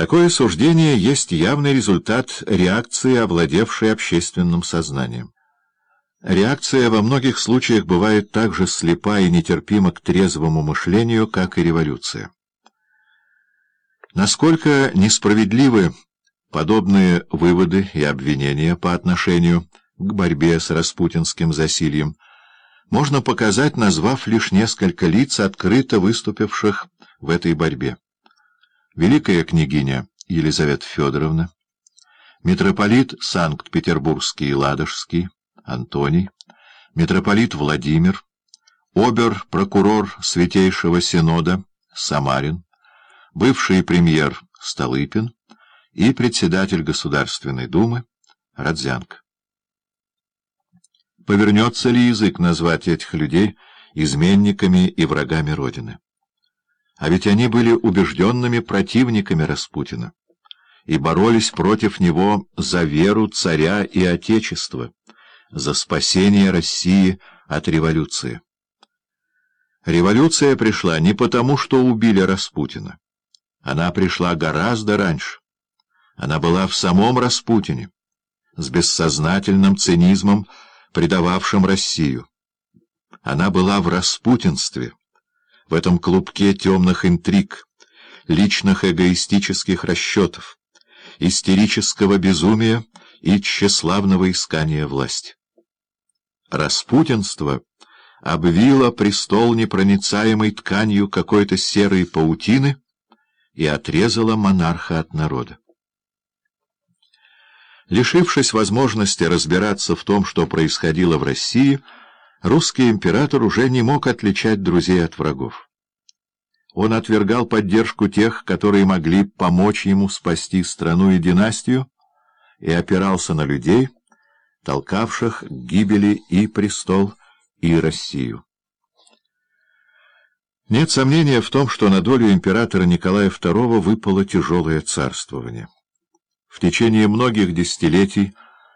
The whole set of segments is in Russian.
Такое суждение есть явный результат реакции, овладевшей общественным сознанием. Реакция во многих случаях бывает так же слепа и нетерпима к трезвому мышлению, как и революция. Насколько несправедливы подобные выводы и обвинения по отношению к борьбе с распутинским засильем, можно показать, назвав лишь несколько лиц, открыто выступивших в этой борьбе. Великая княгиня Елизавета Федоровна, митрополит Санкт-Петербургский и Ладожский, Антоний, митрополит Владимир, обер-прокурор Святейшего Синода Самарин, бывший премьер Столыпин и председатель Государственной Думы Родзянко. Повернется ли язык назвать этих людей изменниками и врагами Родины? А ведь они были убежденными противниками Распутина и боролись против него за веру царя и отечества, за спасение России от революции. Революция пришла не потому, что убили Распутина. Она пришла гораздо раньше. Она была в самом Распутине, с бессознательным цинизмом, предававшим Россию. Она была в распутинстве, в этом клубке темных интриг, личных эгоистических расчетов, истерического безумия и тщеславного искания власти. Распутинство обвило престол непроницаемой тканью какой-то серой паутины и отрезало монарха от народа. Лишившись возможности разбираться в том, что происходило в России, русский император уже не мог отличать друзей от врагов. Он отвергал поддержку тех, которые могли помочь ему спасти страну и династию, и опирался на людей, толкавших к гибели и престол, и Россию. Нет сомнения в том, что на долю императора Николая II выпало тяжелое царствование. В течение многих десятилетий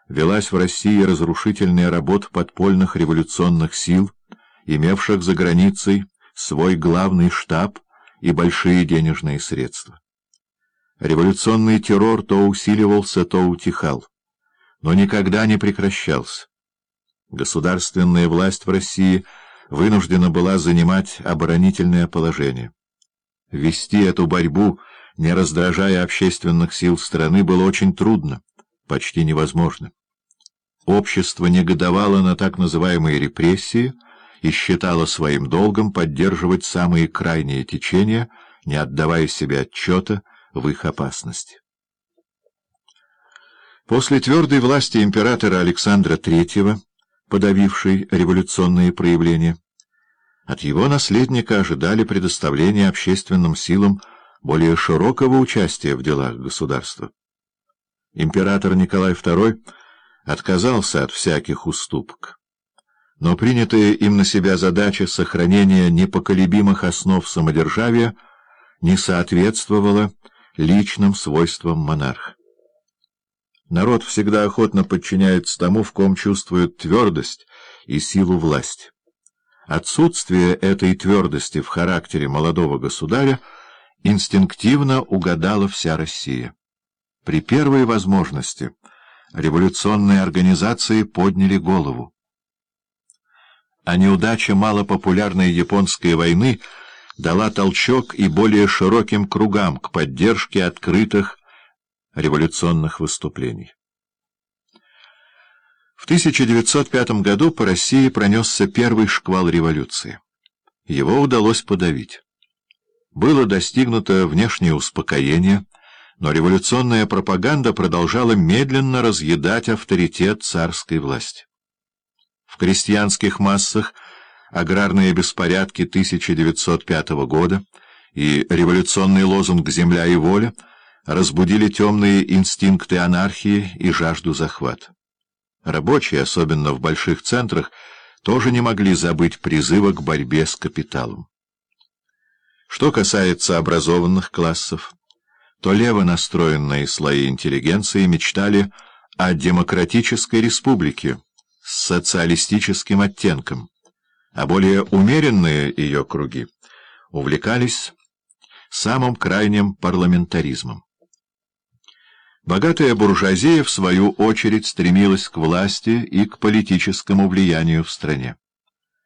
велась в России разрушительная работа подпольных революционных сил, имевших за границей свой главный штаб и большие денежные средства. Революционный террор то усиливался, то утихал, но никогда не прекращался. Государственная власть в России вынуждена была занимать оборонительное положение. Вести эту борьбу — не раздражая общественных сил страны, было очень трудно, почти невозможно. Общество негодовало на так называемые репрессии и считало своим долгом поддерживать самые крайние течения, не отдавая себе отчета в их опасности. После твердой власти императора Александра III, подавившей революционные проявления, от его наследника ожидали предоставления общественным силам более широкого участия в делах государства. Император Николай II отказался от всяких уступок, но принятая им на себя задача сохранения непоколебимых основ самодержавия не соответствовала личным свойствам монарха. Народ всегда охотно подчиняется тому, в ком чувствует твердость и силу власти. Отсутствие этой твердости в характере молодого государя — инстинктивно угадала вся Россия. При первой возможности революционные организации подняли голову. А неудача малопопулярной японской войны дала толчок и более широким кругам к поддержке открытых революционных выступлений. В 1905 году по России пронесся первый шквал революции. Его удалось подавить. Было достигнуто внешнее успокоение, но революционная пропаганда продолжала медленно разъедать авторитет царской власти. В крестьянских массах аграрные беспорядки 1905 года и революционный лозунг «Земля и воля» разбудили темные инстинкты анархии и жажду захвата. Рабочие, особенно в больших центрах, тоже не могли забыть призыва к борьбе с капиталом. Что касается образованных классов, то лево настроенные слои интеллигенции мечтали о демократической республике с социалистическим оттенком, а более умеренные ее круги увлекались самым крайним парламентаризмом. Богатая буржуазия, в свою очередь, стремилась к власти и к политическому влиянию в стране.